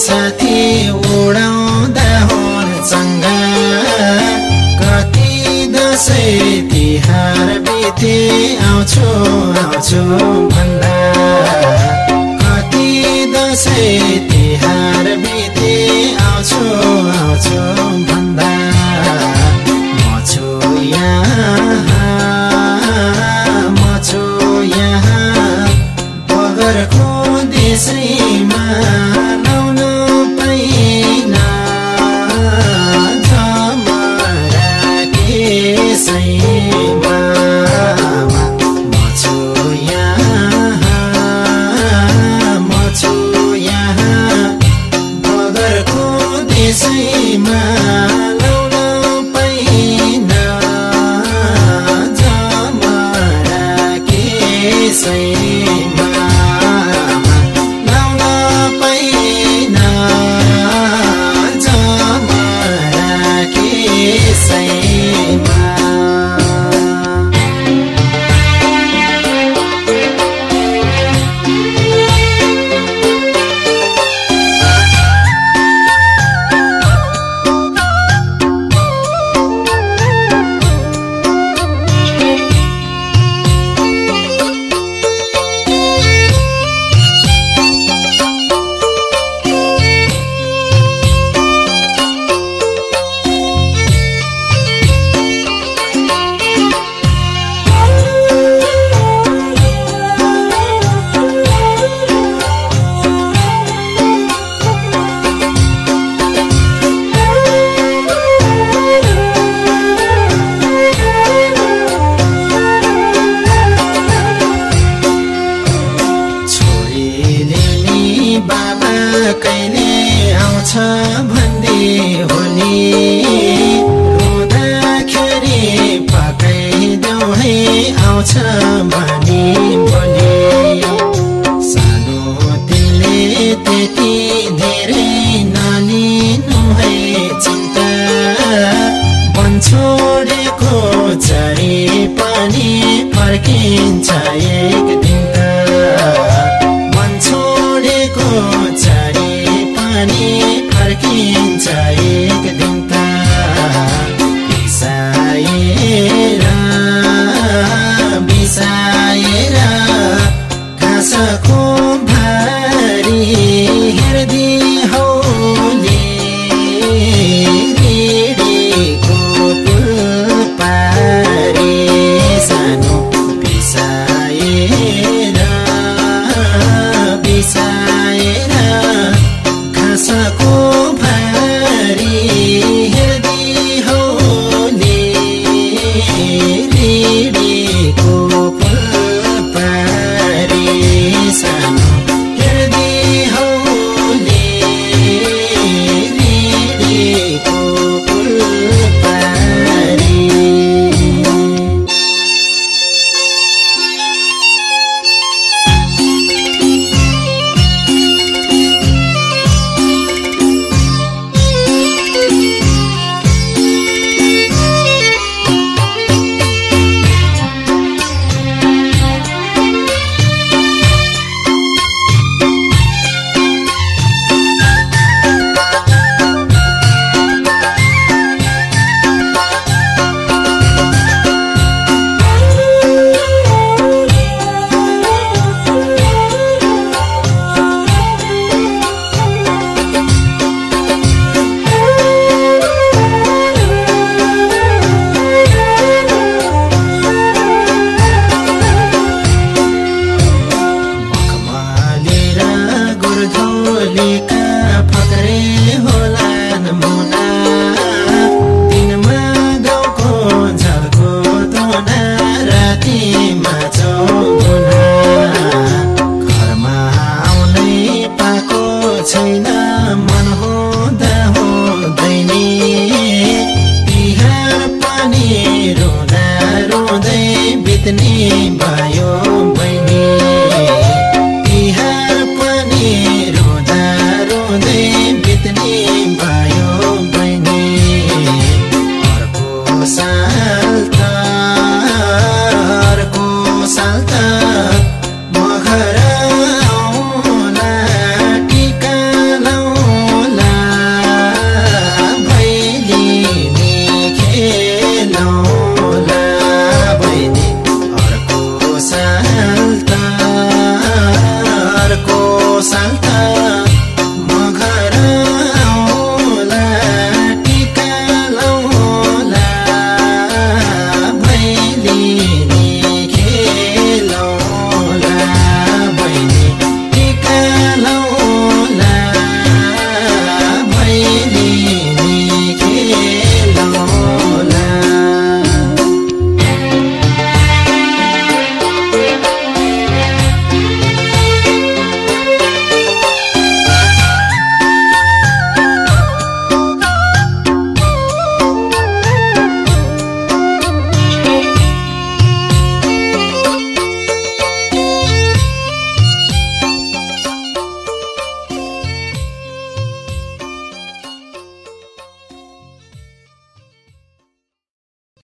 साथी उडाउँदा चङ्गा कति दसैँ तिहार बिते आउँछु आउँछु भन्दा। कति दसैँ same. आउँछ भन्दै होली रुँदाखेरि पकाइदेऊ है आउँछ भनी बोली सानो तिलले त्यति धेरै नालिनु है चिन्ता। वन छोडेको चरी पनि फर्किन्छ एक दिन। घाँसको भारी हेर्दी